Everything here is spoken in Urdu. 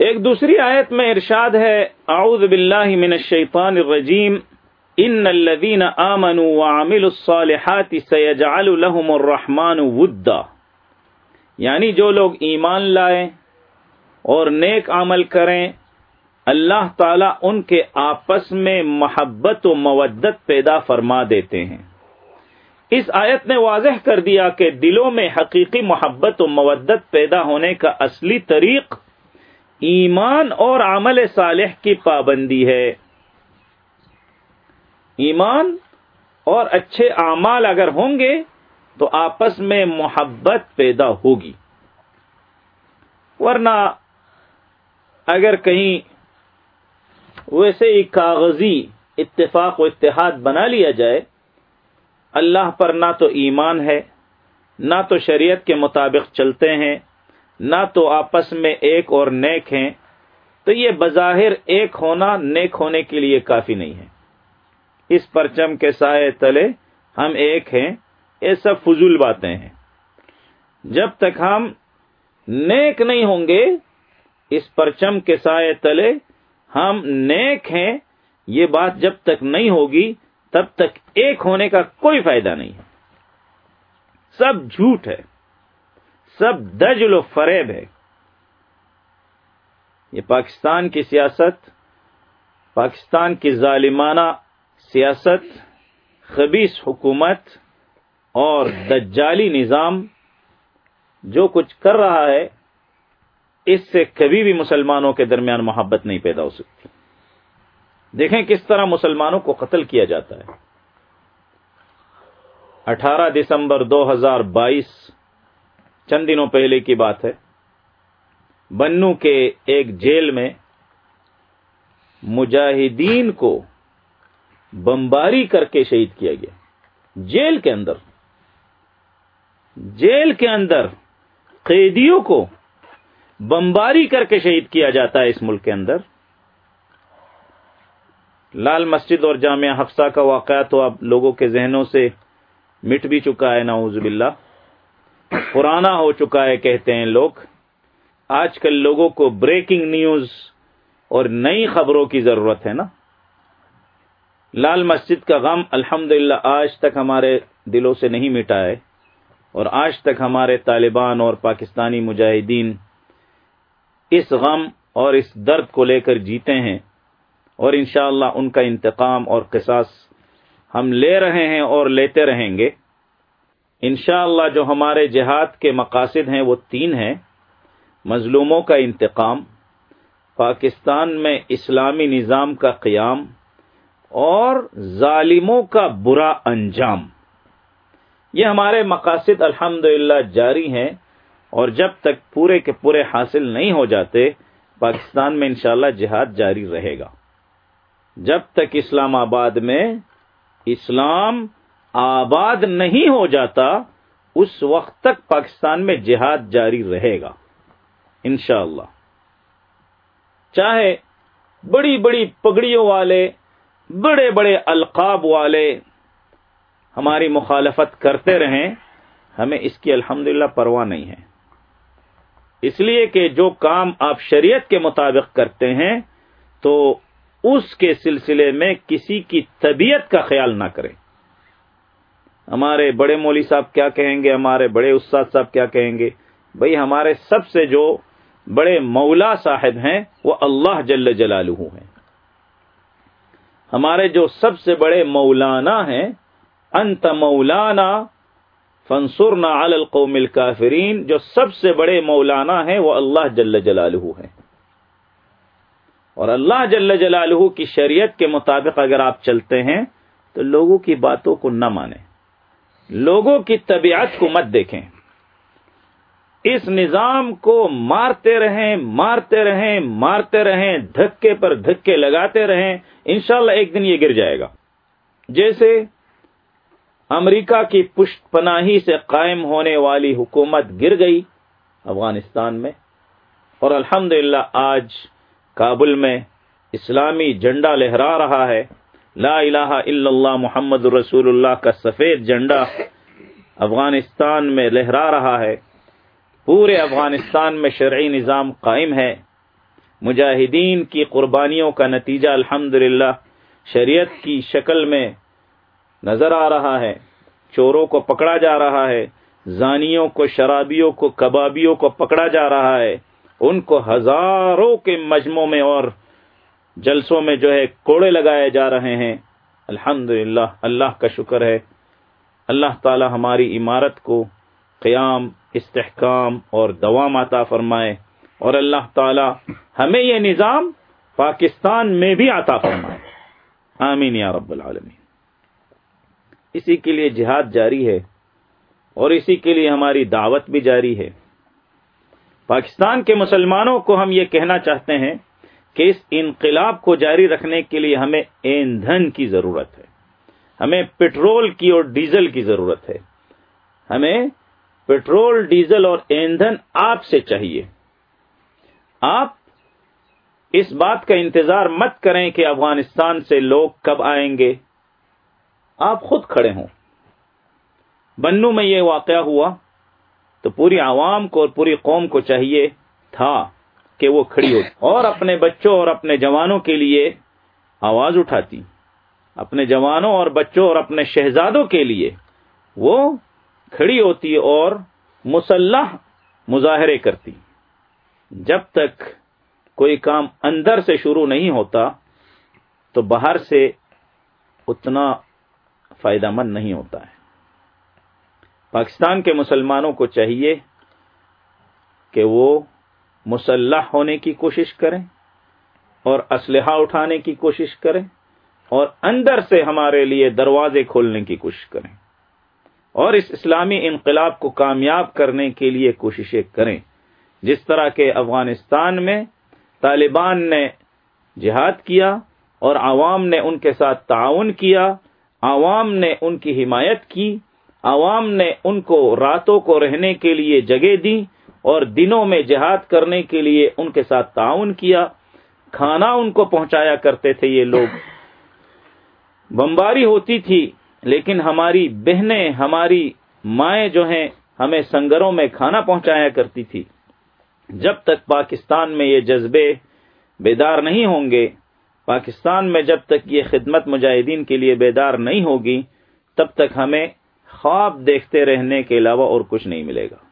ایک دوسری آیت میں ارشاد ہے، اعوذ باللہ من الشیطان الرجیم، ان الذين امنوا وعملوا الصالحات سيجعل لهم الرحمن ودا۔ یعنی جو لوگ ایمان لائے اور نیک عمل کریں، اللہ تعالی ان کے آپس میں محبت و مودت پیدا فرما دیتے ہیں۔ اس آیت نے واضح کر دیا کہ دلوں میں حقیقی محبت و مودت پیدا ہونے کا اصلی طریق ایمان اور عمل صالح کی پابندی ہے۔ ایمان اور اچھے اعمال اگر ہوں گے تو آپس میں محبت پیدا ہوگی۔ ورنہ اگر کہیں ویسے ہی کاغذی اتفاق و اتحاد بنا لیا جائے، اللہ پر نہ تو ایمان ہے، نہ تو شریعت کے مطابق چلتے ہیں نہ تو آپس میں ایک اور نیک ہیں، تو یہ بظاہر ایک ہونا نیک ہونے کے لیے کافی نہیں ہے۔ اس پرچم کے سائے تلے ہم ایک ہیں، یہ سب فضول باتیں ہیں۔ جب تک ہم نیک نہیں ہوں گے، اس پرچم کے سائے تلے ہم نیک ہیں، یہ بات جب تک نہیں ہوگی، تب تک ایک ہونے کا کوئی فائدہ نہیں ہے۔ سب جھوٹ ہے۔ سب دجل و فریب ہے۔ یہ پاکستان کی سیاست، پاکستان کی ظالمانہ سیاست، خبیص حکومت اور دجالی نظام جو کچھ کر رہا ہے، اس سے کبھی بھی مسلمانوں کے درمیان محبت نہیں پیدا ہو سکتی۔ دیکھیں کس طرح مسلمانوں کو قتل کیا جاتا ہے۔ اٹھارہ دسمبر دو ہزار بائیس چند دنوں پہلے کی بات ہے۔ بنو کے ایک جیل میں مجاہدین کو بمباری کر کے شہید کیا گیا۔ جیل کے اندر۔ جیل کے اندر قیدیوں کو بمباری کر کے شہید کیا جاتا ہے اس ملک کے اندر۔ لال مسجد اور جامعہ حفصہ کا واقعہ تو اب لوگوں کے ذہنوں سے مٹ بھی چکا ہے، نعوذ باللہ۔ پرانا ہو چکا ہے، کہتے ہیں لوگ۔ آج کل لوگوں کو بریکنگ نیوز اور نئی خبروں کی ضرورت ہے نا۔ لال مسجد کا غم الحمد آج تک ہمارے دلوں سے نہیں مٹا ہے۔ اور آج تک ہمارے طالبان اور پاکستانی مجاہدین اس غم اور اس درد کو لے کر جیتے ہیں۔ اور انشاءاللہ اللہ ان کا انتقام اور قصاص ہم لے رہے ہیں اور لیتے رہیں گے۔ انشاءاللہ اللہ جو ہمارے جہاد کے مقاصد ہیں وہ تین ہیں۔ مظلوموں کا انتقام، پاکستان میں اسلامی نظام کا قیام، اور ظالموں کا برا انجام۔ یہ ہمارے مقاصد الحمد جاری ہیں، اور جب تک پورے کے پورے حاصل نہیں ہو جاتے، پاکستان میں انشاءاللہ جہاد جاری رہے گا۔ جب تک اسلام آباد میں اسلام آباد نہیں ہو جاتا، اس وقت تک پاکستان میں جہاد جاری رہے گا۔ انشاءاللہ۔ چاہے بڑی بڑی پگڑیوں والے، بڑے بڑے القاب والے ہماری مخالفت کرتے رہیں، ہمیں اس کی الحمدللہ پرواہ نہیں ہے۔ اس لیے کہ جو کام آپ شریعت کے مطابق کرتے ہیں، تو اس کے سلسلے میں کسی کی طبیعت کا خیال نہ کریں۔ ہمارے بڑے مولوی صاحب کیا کہیں گے؟ ہمارے بڑے استاد صاحب کیا کہیں گے؟ بھئی ہمارے سب سے جو بڑے مولا صاحب ہیں، وہ اللہ جل جلالہ ہیں۔ ہمارے جو سب سے بڑے مولانا ہیں، انت مولانا فنسرنا علی القوم الکافرین، جو سب سے بڑے مولانا ہیں، وہ اللہ جل جلالہ ہیں۔ اور اللہ جل جلالہ کی شریعت کے مطابق اگر آپ چلتے ہیں، تو لوگوں کی باتوں کو نہ مانیں۔ لوگوں کی طبیعت کو مت دیکھیں۔ اس نظام کو مارتے رہیں مارتے رہیں مارتے رہیں، دھکے پر دھکے لگاتے رہیں، انشاءاللہ ایک دن یہ گر جائے گا۔ جیسے امریکہ کی پشت پناہی سے قائم ہونے والی حکومت گر گئی افغانستان میں، اور الحمد آج کابل میں اسلامی جھنڈا لہرا رہا ہے۔ لا الہ الا اللہ محمد رسول اللہ کا سفید جھنڈا افغانستان میں لہرا رہا ہے۔ پورے افغانستان میں شرعی نظام قائم ہے۔ مجاہدین کی قربانیوں کا نتیجہ الحمد شریعت کی شکل میں نظر آ رہا ہے۔ چوروں کو پکڑا جا رہا ہے۔ زانیوں کو، شرابیوں کو، کبابیوں کو پکڑا جا رہا ہے۔ ان کو ہزاروں کے مجموعوں میں اور جلسوں میں جو ہے کوڑے لگائے جا رہے ہیں۔ الحمد اللہ کا شکر ہے۔ اللہ تعالی ہماری عمارت کو قیام، استحکام اور دوام عطا فرمائے۔ اور اللہ تعالی ہمیں یہ نظام پاکستان میں بھی عطا فرمائے۔ آمین یا رب العالمین۔ اسی کے لیے جہاد جاری ہے اور اسی کے لیے ہماری دعوت بھی جاری ہے۔ پاکستان کے مسلمانوں کو ہم یہ کہنا چاہتے ہیں کہ اس انقلاب کو جاری رکھنے کے لیے ہمیں ایندھن کی ضرورت ہے، ہمیں پٹرول کی اور ڈیزل کی ضرورت ہے۔ ہمیں پٹرول، ڈیزل اور ایندھن آپ سے چاہیے۔ آپ اس بات کا انتظار مت کریں کہ افغانستان سے لوگ کب آئیں گے۔ آپ خود کھڑے ہوں۔ بنو میں یہ واقعہ ہوا تو پوری عوام کو اور پوری قوم کو چاہیے تھا۔ کہ وہ کھڑی ہوتی اور اپنے بچوں اور اپنے جوانوں کے لیے آواز اٹھاتی۔ اپنے جوانوں اور بچوں اور اپنے شہزادوں کے لیے وہ کھڑی ہوتی اور مسلح مظاہرے کرتی۔ جب تک کوئی کام اندر سے شروع نہیں ہوتا، تو باہر سے اتنا فائدہ مند نہیں ہوتا ہے۔ پاکستان کے مسلمانوں کو چاہیے کہ وہ مسلح ہونے کی کوشش کریں اور اسلحہ اٹھانے کی کوشش کریں اور اندر سے ہمارے لیے دروازے کھولنے کی کوشش کریں اور اس اسلامی انقلاب کو کامیاب کرنے کے لیے کوششیں کریں۔ جس طرح کے افغانستان میں طالبان نے جہاد کیا اور عوام نے ان کے ساتھ تعاون کیا، عوام نے ان کی حمایت کی، عوام نے ان کو راتوں کو رہنے کے لیے جگہ دی اور دنوں میں جہاد کرنے کے لیے ان کے ساتھ تعاون کیا۔ کھانا ان کو پہنچایا کرتے تھے یہ لوگ۔ بمباری ہوتی تھی، لیکن ہماری بہنیں، ہماری مائیں جو ہیں، ہمیں سنگروں میں کھانا پہنچایا کرتی تھی۔ جب تک پاکستان میں یہ جذبے بیدار نہیں ہوں گے، پاکستان میں جب تک یہ خدمت مجاہدین کے لیے بیدار نہیں ہوگی، تب تک ہمیں خواب دیکھتے رہنے کے علاوہ اور کچھ نہیں ملے گا۔